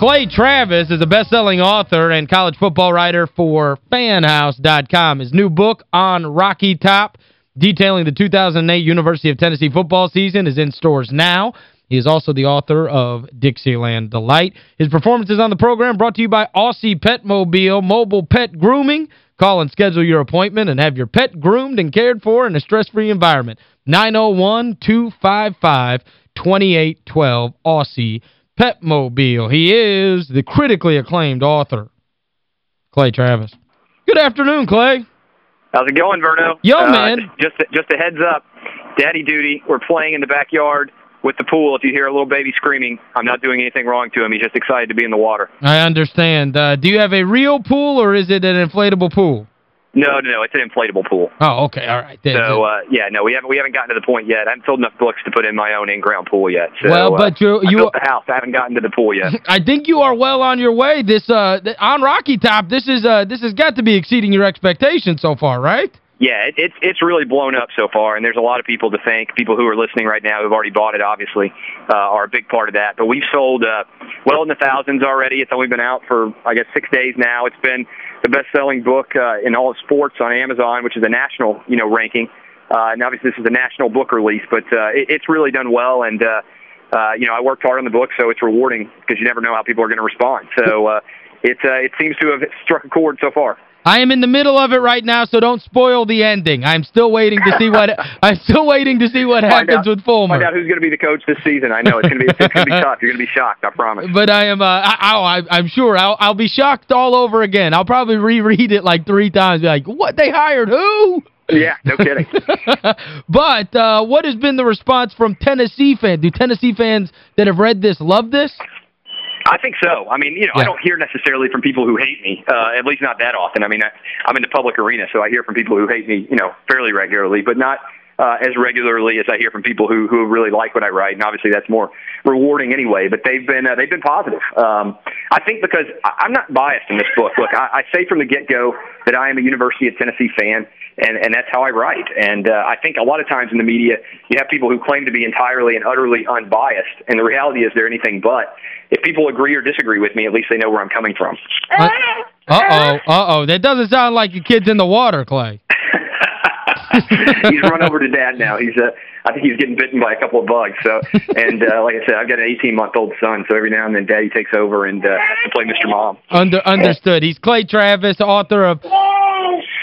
Clay Travis is a best-selling author and college football writer for FanHouse.com. His new book on Rocky Top, detailing the 2008 University of Tennessee football season, is in stores now. He is also the author of Dixieland Delight. His performances on the program brought to you by Aussie Pet Mobile, mobile pet grooming. Call and schedule your appointment and have your pet groomed and cared for in a stress-free environment. 901-255-2812, Aussie Petmobile. He is the critically acclaimed author, Clay Travis. Good afternoon, Clay. How's it going, Verno? Yo, uh, man. Just, just a heads up, daddy duty. We're playing in the backyard with the pool. If you hear a little baby screaming, I'm not doing anything wrong to him. He's just excited to be in the water. I understand. Uh, do you have a real pool or is it an inflatable pool? No, no, no. It's an inflatable pool. Oh, okay. All right. so, uh, yeah, no, we haven't we haven't gotten to the point yet. I haven't filled enough books to put in my own in-ground pool yet. So, well, but you you built the house. I haven't gotten to the pool yet. I think you are well on your way. This uh on Rocky Top, this is uh this has got to be exceeding your expectations so far, right? Yeah, it, it's it's really blown up so far, and there's a lot of people to thank. People who are listening right now who've already bought it, obviously, uh, are a big part of that. But we've sold uh, well in the thousands already. It's only been out for I guess six days now. It's been the best-selling book uh, in all of sports on Amazon, which is a national, you know, ranking. Uh, and obviously, this is a national book release, but uh, it, it's really done well. And uh, uh, you know, I worked hard on the book, so it's rewarding because you never know how people are going to respond. So uh, it uh, it seems to have struck a chord so far. I am in the middle of it right now, so don't spoil the ending. I'm still waiting to see what I'm still waiting to see what happens out, with Fulmer. Find out who's going to be the coach this season. I know it's going to be it's going to be tough. You're going to be shocked, I promise. But I am uh I, I I'm sure I'll I'll be shocked all over again. I'll probably reread it like 3 times be like, "What they hired who?" Yeah, no kidding. but uh, what has been the response from Tennessee fans? Do Tennessee fans that have read this love this? I think so. I mean, you know, yeah. I don't hear necessarily from people who hate me, uh, at least not that often. I mean, I, I'm in the public arena, so I hear from people who hate me, you know, fairly regularly, but not uh, as regularly as I hear from people who who really like what I write, and obviously that's more rewarding anyway. But they've been uh, they've been positive. Um, I think because I, I'm not biased in this book. Look, I, I say from the get go that I am a University of Tennessee fan, and and that's how I write. And uh, I think a lot of times in the media, you have people who claim to be entirely and utterly unbiased, and the reality is they're anything but. If people agree or disagree with me, at least they know where I'm coming from. Uh-oh, uh-oh. That doesn't sound like your kid's in the water, Clay. he's run over to dad now. He's uh, I think he's getting bitten by a couple of bugs. So, and uh, like I said, I've got an 18 month old son. So every now and then, Daddy takes over and uh, to play Mr. Mom. Under understood. He's Clay Travis, author of.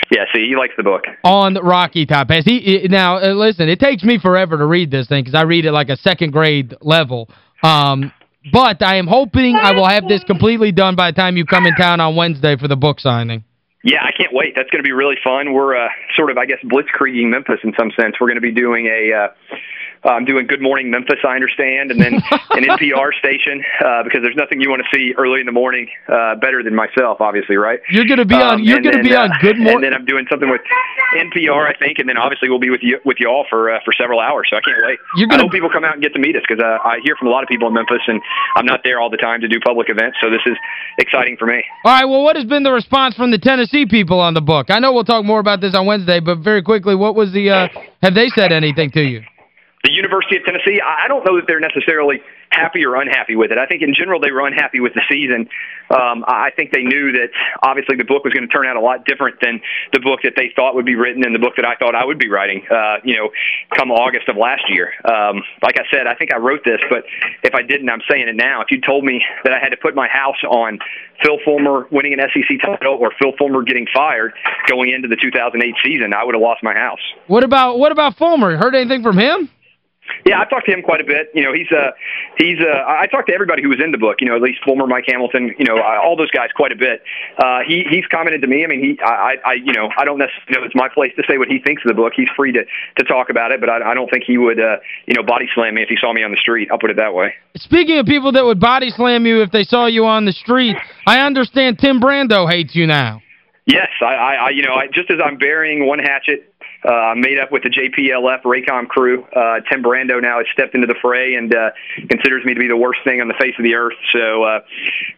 Yeah, see, he likes the book. On Rocky Top. Has he now uh, listen, it takes me forever to read this thing cuz I read it like a second grade level. Um but I am hoping I will have this completely done by the time you come in town on Wednesday for the book signing. Yeah, I can't wait. That's going to be really fun. We're uh, sort of, I guess, blitzkrieging Memphis in some sense. We're going to be doing a uh, I'm doing Good Morning Memphis, I understand, and then an NPR station uh, because there's nothing you want to see early in the morning uh, better than myself, obviously, right? You're going to be on. Um, you're going to be on Good Morning. And then I'm doing something with NPR, I think, and then obviously we'll be with you with y'all for uh, for several hours. So I can't wait. You're gonna, I hope people come out and get to meet us because uh, I hear from a lot of people in Memphis, and I'm not there all the time to do public events, so this is exciting for me. All right. Well, what has been the response from the Tennessee people on the book? I know we'll talk more about this on Wednesday, but very quickly, what was the? Uh, have they said anything to you? The University of Tennessee, I don't know that they're necessarily happy or unhappy with it. I think in general they were unhappy with the season. Um, I think they knew that obviously the book was going to turn out a lot different than the book that they thought would be written and the book that I thought I would be writing, uh, you know, come August of last year. Um, like I said, I think I wrote this, but if I didn't, I'm saying it now. If you told me that I had to put my house on Phil Fulmer winning an SEC title or Phil Fulmer getting fired going into the 2008 season, I would have lost my house. What about what about Fulmer? Heard anything from him? Yeah, I've talked to him quite a bit. You know, he's uh he's uh I talked to everybody who was in the book, you know, at least Fulmer Mike Hamilton, you know, all those guys quite a bit. Uh he he's commented to me. I mean, he I I you know, I don't necessarily know it's my place to say what he thinks of the book. He's free to to talk about it, but I I don't think he would uh you know, body slam me if he saw me on the street. I'll put it that way. Speaking of people that would body slam you if they saw you on the street, I understand Tim Brando hates you now. Yes, I, I, you know, I, just as I'm burying one hatchet, uh, made up with the JPLF Raycom crew. Uh, Tim Brando now has stepped into the fray and uh, considers me to be the worst thing on the face of the earth. So, uh,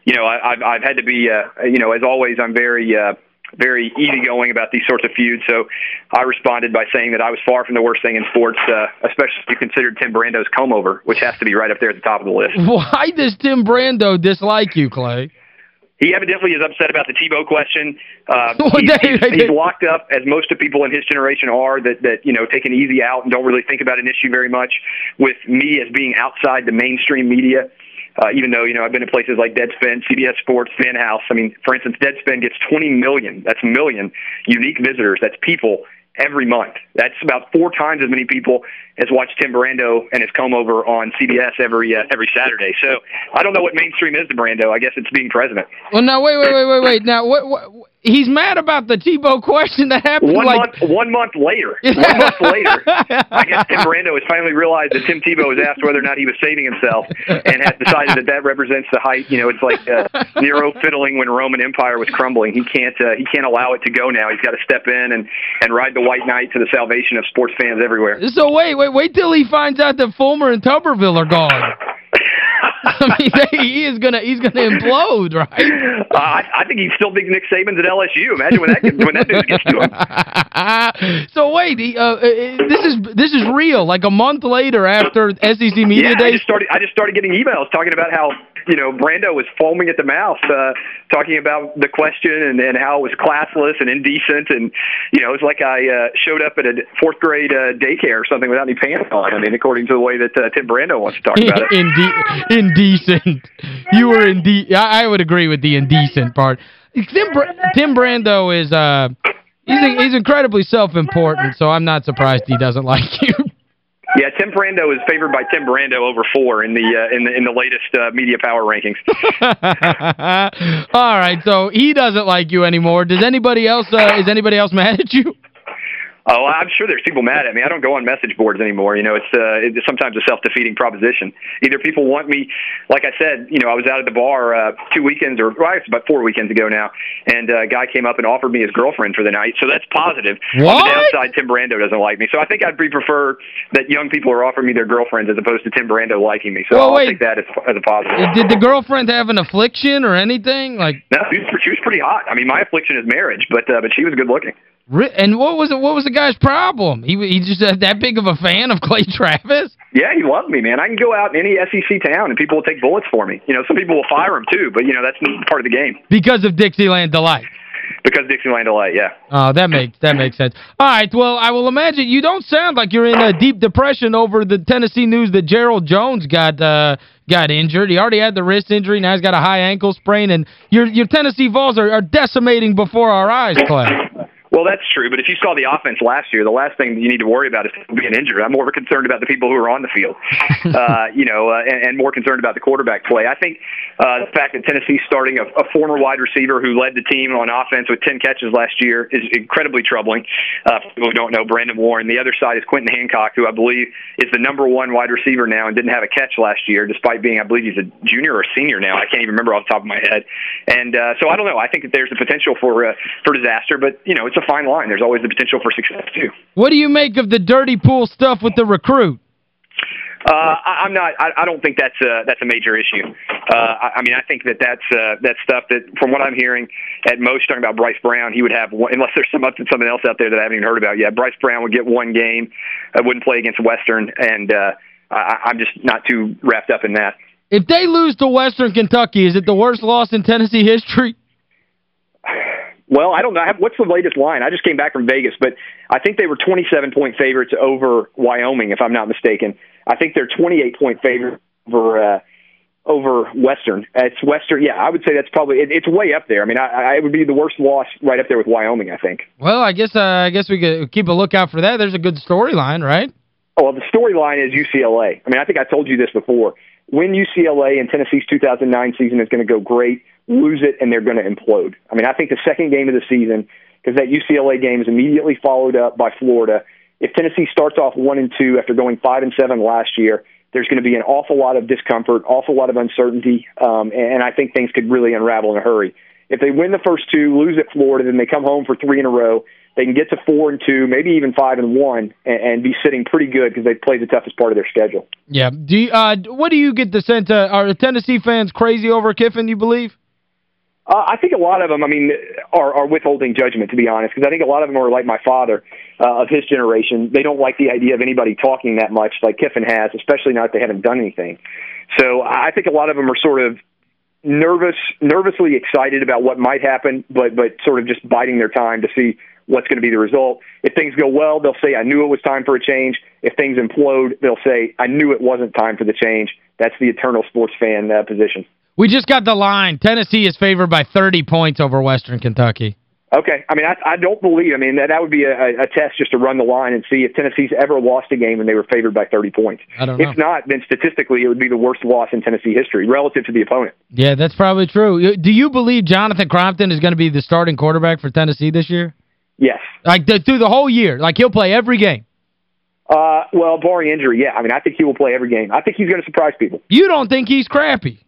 you know, I, I've, I've had to be, uh, you know, as always, I'm very. Uh, very easygoing about these sorts of feuds. So I responded by saying that I was far from the worst thing in sports, uh, especially if you considered Tim Brando's comb over, which has to be right up there at the top of the list. Why does Tim Brando dislike you, Clay? He evidently is upset about the Tebow question. Uh, he's, he's, he's locked up, as most of people in his generation are, that that you know take an easy out and don't really think about an issue very much. With me as being outside the mainstream media, uh, even though you know I've been to places like Deadspin, CBS Sports, Fan House. I mean, for instance, Deadspin gets 20 million. That's million unique visitors. That's people every month. That's about four times as many people as watched Tim Brando and his comb over on CBS every uh, every Saturday. So I don't know what mainstream is to Brando. I guess it's being president. Well, now wait, wait, wait, wait, wait. Now what, what he's mad about the Tebow question that happened one like... month one month later. one month later, I guess Tim Brando has finally realized that Tim Tebow was asked whether or not he was saving himself and has decided that that represents the height. You know, it's like uh, Nero fiddling when Roman Empire was crumbling. He can't uh, he can't allow it to go now. He's got to step in and and ride the white knight to the salvation of sports fans everywhere. So wait, wait, wait till he finds out that Fulmer and Tuberville are gone. I mean, he is gonna he's gonna implode, right? Uh, I, I think he still thinks Nick Saban's at LSU. Imagine when that gets, when that news gets to him. so wait, uh, uh, this is this is real. Like a month later, after SEC media yeah, day, I just started I just started getting emails talking about how you know, Brando was foaming at the mouth, uh, talking about the question and, and how it was classless and indecent, and you know, it was like I uh, showed up at a fourth grade uh, daycare or something without any pants on. I mean, according to the way that uh, Tim Brando wants to talk about it. Inde indecent. You were inde I, I would agree with the indecent part. Tim, Br Tim Brando is uh he's he's incredibly self-important, so I'm not surprised he doesn't like you. Yeah, Tim Brando is favored by Tim Brando over four in the uh, in the in the latest uh, media power rankings. All right, so he doesn't like you anymore. Does anybody else uh, is anybody else mad at you? Oh, I'm sure there's people mad at me. I don't go on message boards anymore. You know, it's uh, it's sometimes a self-defeating proposition. Either people want me, like I said, you know, I was out at the bar uh, two weekends or well, it's about four weekends ago now, and uh, a guy came up and offered me his girlfriend for the night. So that's positive. What? On the downside, Tim Brando doesn't like me. So I think I'd prefer that young people are offering me their girlfriends as opposed to Tim Brando liking me. So well, I'll wait. take that as, as a positive. Did the girlfriend have an affliction or anything? Like No, she was, she was pretty hot. I mean, my affliction is marriage, but uh, but she was good looking. And what was it? What was the guy's problem? He he just that big of a fan of Clay Travis? Yeah, he loved me, man. I can go out in any SEC town and people will take bullets for me. You know, some people will fire him too, but you know that's part of the game. Because of Dixieland Delight. Because of Dixieland Delight, yeah. Oh, that makes that makes sense. All right, well, I will imagine you don't sound like you're in a deep depression over the Tennessee news that Gerald Jones got uh, got injured. He already had the wrist injury, now he's got a high ankle sprain, and your your Tennessee Vols are, are decimating before our eyes, Clay. Well, that's true, but if you saw the offense last year, the last thing you need to worry about is being injured. I'm more concerned about the people who are on the field, uh, you know, uh, and, and more concerned about the quarterback play. I think uh, the fact that Tennessee's starting a, a former wide receiver who led the team on offense with 10 catches last year is incredibly troubling. Uh, for people who don't know, Brandon Warren. The other side is Quentin Hancock, who I believe is the number one wide receiver now and didn't have a catch last year, despite being, I believe he's a junior or senior now. I can't even remember off the top of my head. And uh, so I don't know. I think that there's the potential for uh, for disaster, but you know, it's a fine line. There's always the potential for success too. What do you make of the dirty pool stuff with the recruit? Uh, I, I'm not. I, I don't think that's a that's a major issue. Uh, I, I mean, I think that that's uh, that stuff that, from what I'm hearing, at most talking about Bryce Brown, he would have one, unless there's some something else out there that I haven't even heard about yet. Bryce Brown would get one game, uh, wouldn't play against Western, and uh, I, I'm just not too wrapped up in that. If they lose to Western Kentucky, is it the worst loss in Tennessee history? Well, I don't know. What's the latest line? I just came back from Vegas, but I think they were 27 point favorites over Wyoming, if I'm not mistaken. I think they're 28 point favorites over uh, over Western. It's Western. Yeah, I would say that's probably it, it's way up there. I mean, I, I would be the worst loss right up there with Wyoming. I think. Well, I guess uh, I guess we could keep a lookout for that. There's a good storyline, right? Oh, well, the storyline is UCLA. I mean, I think I told you this before. Win UCLA in Tennessee's 2009 season is going to go great lose it, and they're going to implode. I mean, I think the second game of the season, because that UCLA game is immediately followed up by Florida. If Tennessee starts off one and two after going five and seven last year, there's going to be an awful lot of discomfort, awful lot of uncertainty, um, and I think things could really unravel in a hurry. If they win the first two, lose at Florida, then they come home for three in a row. They can get to four and two, maybe even five and one, and, and be sitting pretty good because they've played the toughest part of their schedule. Yeah. Do you, uh, what do you get the sense? Uh, are the Tennessee fans crazy over Kiffin? You believe? Uh, I think a lot of them, I mean, are, are withholding judgment, to be honest, because I think a lot of them are like my father uh, of his generation. They don't like the idea of anybody talking that much like Kiffin has, especially now that they haven't done anything. So I think a lot of them are sort of nervous, nervously excited about what might happen, but but sort of just biding their time to see what's going to be the result. If things go well, they'll say, "I knew it was time for a change." If things implode, they'll say, "I knew it wasn't time for the change." That's the eternal sports fan uh, position. We just got the line. Tennessee is favored by 30 points over Western Kentucky. Okay. I mean, I, I don't believe, I mean, that, that would be a, a test just to run the line and see if Tennessee's ever lost a game and they were favored by 30 points. I don't know. If not, then statistically it would be the worst loss in Tennessee history relative to the opponent. Yeah, that's probably true. Do you believe Jonathan Crompton is going to be the starting quarterback for Tennessee this year? Yes. Like the, through the whole year? Like he'll play every game? Uh, well, barring injury, yeah. I mean, I think he will play every game. I think he's going to surprise people. You don't think he's crappy?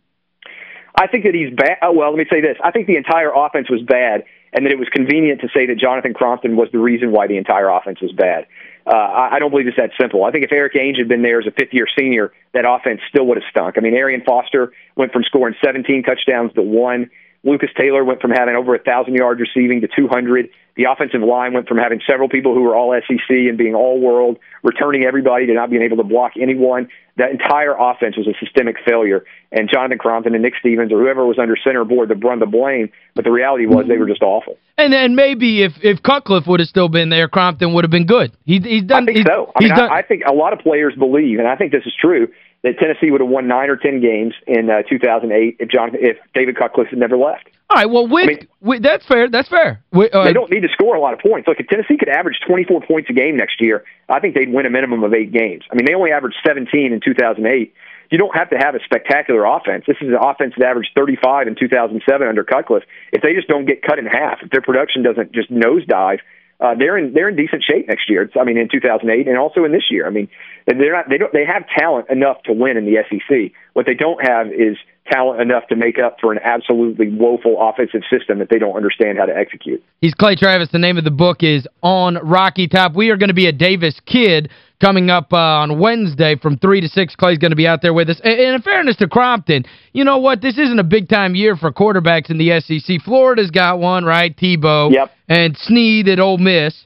I think that he's bad. Oh, well, let me say this. I think the entire offense was bad, and that it was convenient to say that Jonathan Crompton was the reason why the entire offense was bad. Uh, I, I don't believe it's that simple. I think if Erik Ainge had been there as a fifth-year senior, that offense still would have stunk. I mean, Arian Foster went from scoring 17 touchdowns to one. Lucas Taylor went from having over a thousand yards receiving to 200. The offensive line went from having several people who were all SEC and being all world, returning everybody to not being able to block anyone. That entire offense was a systemic failure. And Jonathan Crompton and Nick Stevens or whoever was under center board to run the blame. But the reality was they were just awful. And then maybe if if Cutcliffe would have still been there, Crompton would have been good. He, he's done. I think so. I, mean, I, I think a lot of players believe, and I think this is true, that Tennessee would have won nine or ten games in uh, 2008 if John if David Cutcliffe had never left. All right, well, with, I mean, with that's fair. That's fair. uh, they don't need to score a lot of points. Look, if Tennessee could average 24 points a game next year, I think they'd win a minimum of eight games. I mean, they only averaged 17 in 2008. You don't have to have a spectacular offense. This is an offense that averaged 35 in 2007 under Cutcliffe. If they just don't get cut in half, if their production doesn't just nosedive, uh, they're in they're in decent shape next year. It's, I mean, in 2008 and also in this year. I mean, they're not they don't they have talent enough to win in the SEC. What they don't have is talent enough to make up for an absolutely woeful offensive system that they don't understand how to execute. He's Clay Travis. The name of the book is On Rocky Top. We are going to be a Davis-Kidd coming up uh, on Wednesday from 3 to 6. Clay's going to be out there with us. And in fairness to Crompton, you know what? This isn't a big-time year for quarterbacks in the SEC. Florida's got one, right? Tebow. Yep. And Snead at Ole Miss.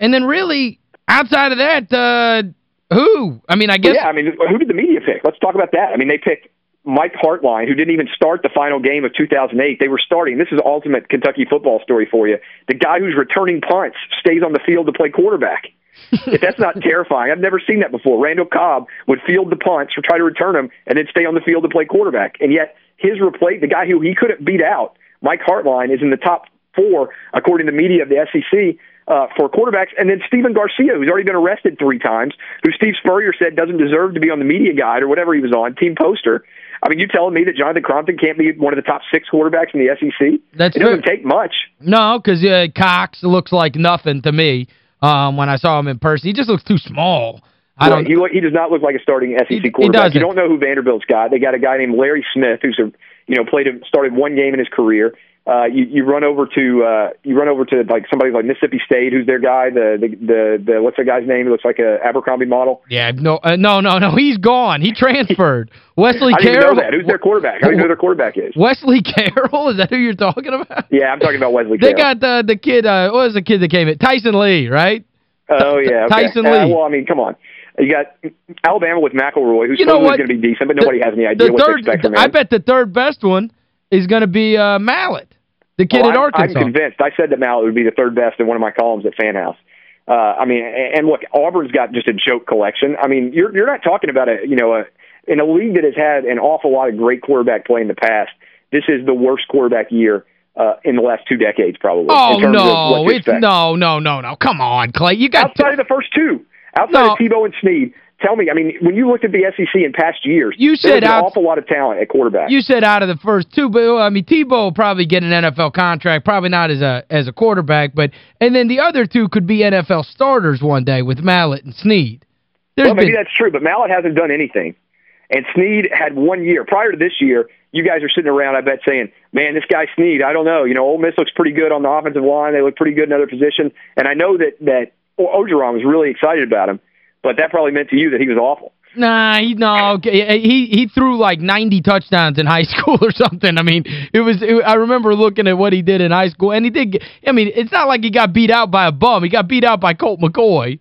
And then really, outside of that, uh, who? I mean, I guess... Yeah, I mean, who did the media pick? Let's talk about that. I mean, they picked Mike Hartline, who didn't even start the final game of 2008. They were starting. This is ultimate Kentucky football story for you. The guy who's returning punts stays on the field to play quarterback. if that's not terrifying, I've never seen that before. Randall Cobb would field the punts or try to return them and then stay on the field to play quarterback. And yet his replace, the guy who he couldn't beat out, Mike Hartline, is in the top four according to the media of the SEC uh, for quarterbacks. And then Stephen Garcia, who's already been arrested three times, who Steve Spurrier said doesn't deserve to be on the media guide or whatever he was on, team poster. I mean, you telling me that Jonathan Crompton can't be one of the top six quarterbacks in the SEC? That's it doesn't take much. No, because uh, Cox looks like nothing to me um, when I saw him in person. He just looks too small. I don't. He, he does not look like a starting SEC he, quarterback. He you don't know who Vanderbilt's got. They got a guy named Larry Smith who's a you know played started one game in his career uh, you, you run over to uh, you run over to like somebody like Mississippi State, who's their guy. The the the, the what's the guy's name? He looks like a Abercrombie model. Yeah, no, uh, no, no, no. He's gone. He transferred. Wesley I Carroll. know that. Who's their quarterback? How do you know who their quarterback is? Wesley Carroll. Is that who you're talking about? Yeah, I'm talking about Wesley. They got the the kid. Uh, what was the kid that came in? Tyson Lee, right? Oh yeah, okay. Tyson Lee. well, I mean, come on. You got Alabama with McElroy, who's know going to be decent, but nobody the, has any idea what third, to expect from him. I bet the third best one is going to be uh, Mallett. The kid oh, at Arkansas. I'm convinced. I said that Mallett would be the third best in one of my columns at Fan House. Uh, I mean, and look, Auburn's got just a joke collection. I mean, you're you're not talking about a you know a in a league that has had an awful lot of great quarterback play in the past. This is the worst quarterback year uh, in the last two decades, probably. Oh no, it's no, no, no, no. Come on, Clay. You got outside of the first two, outside no. of Tebow and Snead tell me, I mean, when you looked at the SEC in past years, you said an awful lot of talent at quarterback. You said out of the first two, but I mean, Tebow will probably get an NFL contract, probably not as a as a quarterback, but and then the other two could be NFL starters one day with Mallett and Snead. There's well, maybe been, that's true, but Mallett hasn't done anything. And Snead had one year. Prior to this year, you guys are sitting around, I bet, saying, man, this guy Snead, I don't know. You know, Ole Miss looks pretty good on the offensive line. They look pretty good in other positions. And I know that, that Orgeron was really excited about him but that probably meant to you that he was awful. Nah, he no, he he threw like 90 touchdowns in high school or something. I mean, it was it, I remember looking at what he did in high school and he did I mean, it's not like he got beat out by a bum. He got beat out by Colt McCoy.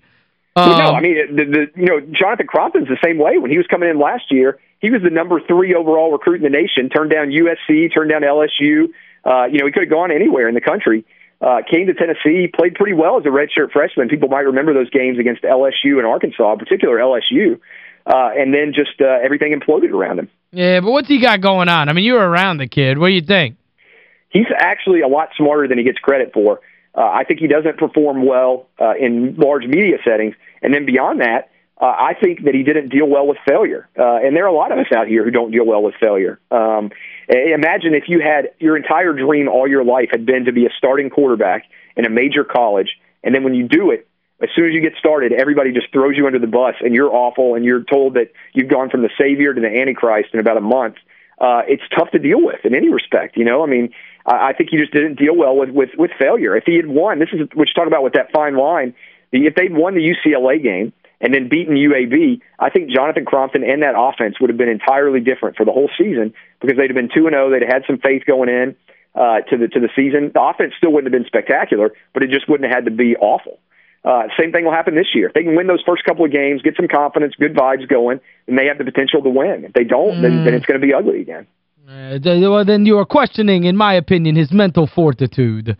Um, well, no, I mean, the, the you know, Jonathan Crompton's the same way. When he was coming in last year, he was the number 3 overall recruit in the nation, turned down USC, turned down LSU. Uh, you know, he could have gone anywhere in the country. Uh, came to Tennessee, played pretty well as a redshirt freshman. People might remember those games against LSU and Arkansas, in particular LSU. Uh, and then just uh, everything imploded around him. Yeah, but what's he got going on? I mean, you were around the kid. What do you think? He's actually a lot smarter than he gets credit for. Uh, I think he doesn't perform well uh, in large media settings. And then beyond that, uh, I think that he didn't deal well with failure. Uh, and there are a lot of us out here who don't deal well with failure. Um, imagine if you had your entire dream all your life had been to be a starting quarterback in a major college, and then when you do it, as soon as you get started, everybody just throws you under the bus, and you're awful, and you're told that you've gone from the savior to the antichrist in about a month. Uh, it's tough to deal with in any respect. You know, I mean, I, I think he just didn't deal well with with with failure. If he had won, this is what you talk about with that fine line. If they'd won the UCLA game and then beaten UAB, I think Jonathan Crompton and that offense would have been entirely different for the whole season because they'd have been two and zero. Oh, they'd have had some faith going in uh, to the to the season. The offense still wouldn't have been spectacular, but it just wouldn't have had to be awful. Uh, same thing will happen this year. If they can win those first couple of games, get some confidence, good vibes going, and they have the potential to win. If they don't, mm. then, then it's going to be ugly again. Uh, well, then you are questioning, in my opinion, his mental fortitude.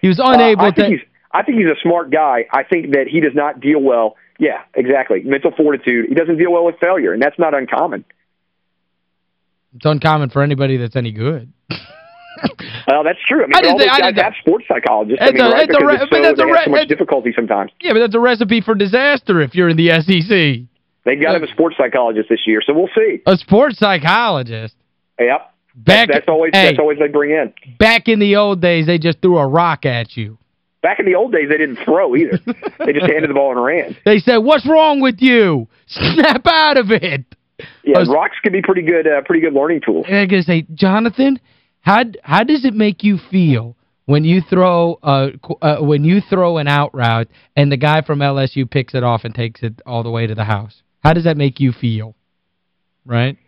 He was unable uh, I to... He's, I think he's a smart guy. I think that he does not deal well. Yeah, exactly. Mental fortitude. He doesn't deal well with failure, and that's not uncommon. It's uncommon for anybody that's any good. well, that's true. I mean, I all those guys have sports psychologists. I mean, a, right? Because so, that's a, so much difficulty sometimes. Yeah, but that's a recipe for disaster if you're in the SEC. They've got to have a sports psychologist this year, so we'll see. A sports psychologist? Yep. Back, that's, that's always hey, that's always they bring in. Back in the old days, they just threw a rock at you. Back in the old days, they didn't throw either. they just handed the ball and ran. They said, what's wrong with you? Snap out of it. Yeah, was, rocks can be pretty good uh, pretty good learning tools. I'm going to say, Jonathan, how how does it make you feel when you throw uh, uh, when you throw an out route and the guy from LSU picks it off and takes it all the way to the house? How does that make you feel? Right?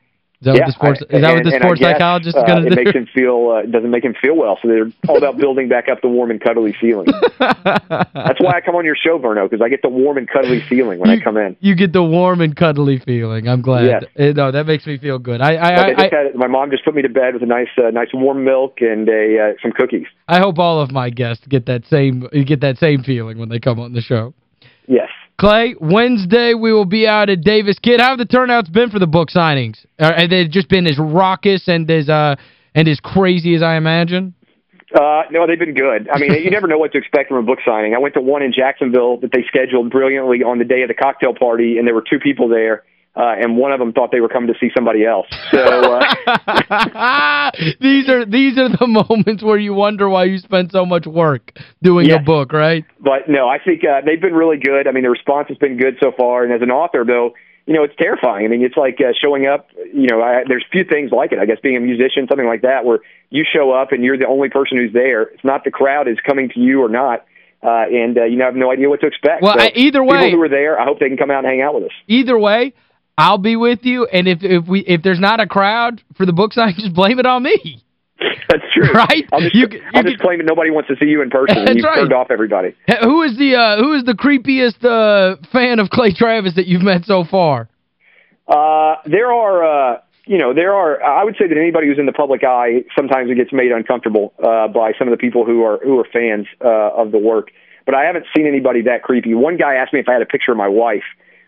Is that yeah, what the sports I, is that what the sports guess, psychologist is going to uh, do? It makes him feel uh, doesn't make him feel well, so they're all about building back up the warm and cuddly feeling. That's why I come on your show, Verno, because I get the warm and cuddly feeling when you, I come in. You get the warm and cuddly feeling. I'm glad. Yes. No, that makes me feel good. I I, I, I had, my mom just put me to bed with a nice uh, nice warm milk and a uh, some cookies. I hope all of my guests get that same get that same feeling when they come on the show. Yes. Clay, Wednesday we will be out at Davis-Kidd, How have the turnouts been for the book signings? Have they just been as raucous and as uh and as crazy as I imagine? Uh, no, they've been good. I mean, you never know what to expect from a book signing. I went to one in Jacksonville that they scheduled brilliantly on the day of the cocktail party, and there were two people there uh, and one of them thought they were coming to see somebody else. So uh, these are these are the moments where you wonder why you spend so much work doing yes. a book, right? But no, I think uh, they've been really good. I mean, the response has been good so far. And as an author, though, you know, it's terrifying. I mean, it's like uh, showing up. You know, I, there's few things like it. I guess being a musician, something like that, where you show up and you're the only person who's there. It's not the crowd is coming to you or not. Uh, and uh, you have no idea what to expect. Well, so either way, people who are there, I hope they can come out and hang out with us. Either way, I'll be with you, and if if we if there's not a crowd for the book signing, just blame it on me. That's true. Right? I'll just, you, I'll just claim that nobody wants to see you in person and you've right. turned off everybody. Who is the uh, who is the creepiest uh, fan of Clay Travis that you've met so far? Uh, there are uh, you know, there are I would say that anybody who's in the public eye sometimes it gets made uncomfortable uh, by some of the people who are who are fans uh, of the work. But I haven't seen anybody that creepy. One guy asked me if I had a picture of my wife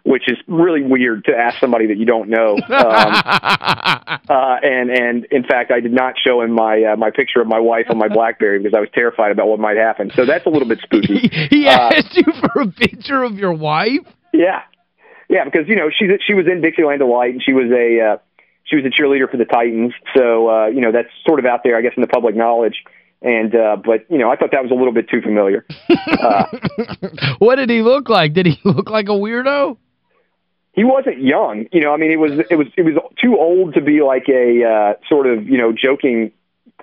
which is really weird to ask somebody that you don't know. Um, uh, and and in fact, I did not show him my uh, my picture of my wife on my BlackBerry because I was terrified about what might happen. So that's a little bit spooky. he, uh, asked you for a picture of your wife? Yeah, yeah, because you know she she was in Dixieland Delight and she was a uh, she was a cheerleader for the Titans. So uh, you know that's sort of out there, I guess, in the public knowledge. And uh but you know, I thought that was a little bit too familiar. Uh, what did he look like? Did he look like a weirdo? He wasn't young. You know, I mean, it was it was it was too old to be like a uh, sort of you know joking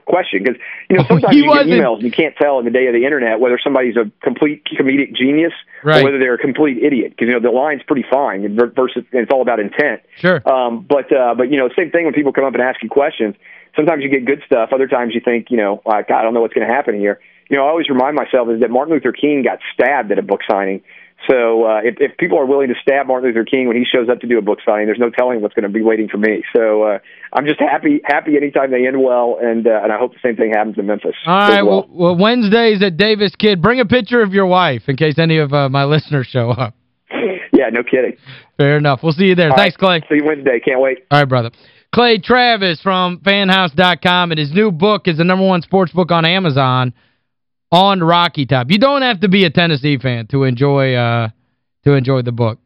question because you know sometimes oh, you get emails and you can't tell in the day of the internet whether somebody's a complete comedic genius right. or whether they're a complete idiot because you know the line's pretty fine versus it's all about intent. Sure. Um, but uh, but you know same thing when people come up and ask you questions. Sometimes you get good stuff. Other times you think you know like I don't know what's going to happen here. You know I always remind myself is that Martin Luther King got stabbed at a book signing so uh, if, if people are willing to stab Martin Luther King when he shows up to do a book signing, there's no telling what's going to be waiting for me. So uh, I'm just happy happy anytime they end well, and uh, and I hope the same thing happens in Memphis. All right, well. well, Wednesdays at Davis-Kidd. Bring a picture of your wife in case any of uh, my listeners show up. yeah, no kidding. Fair enough. We'll see you there. All Thanks, right. Clay. See you Wednesday. Can't wait. All right, brother. Clay Travis from fanhouse.com, and his new book is the number one sports book on Amazon on Rocky Top. You don't have to be a Tennessee fan to enjoy uh, to enjoy the book.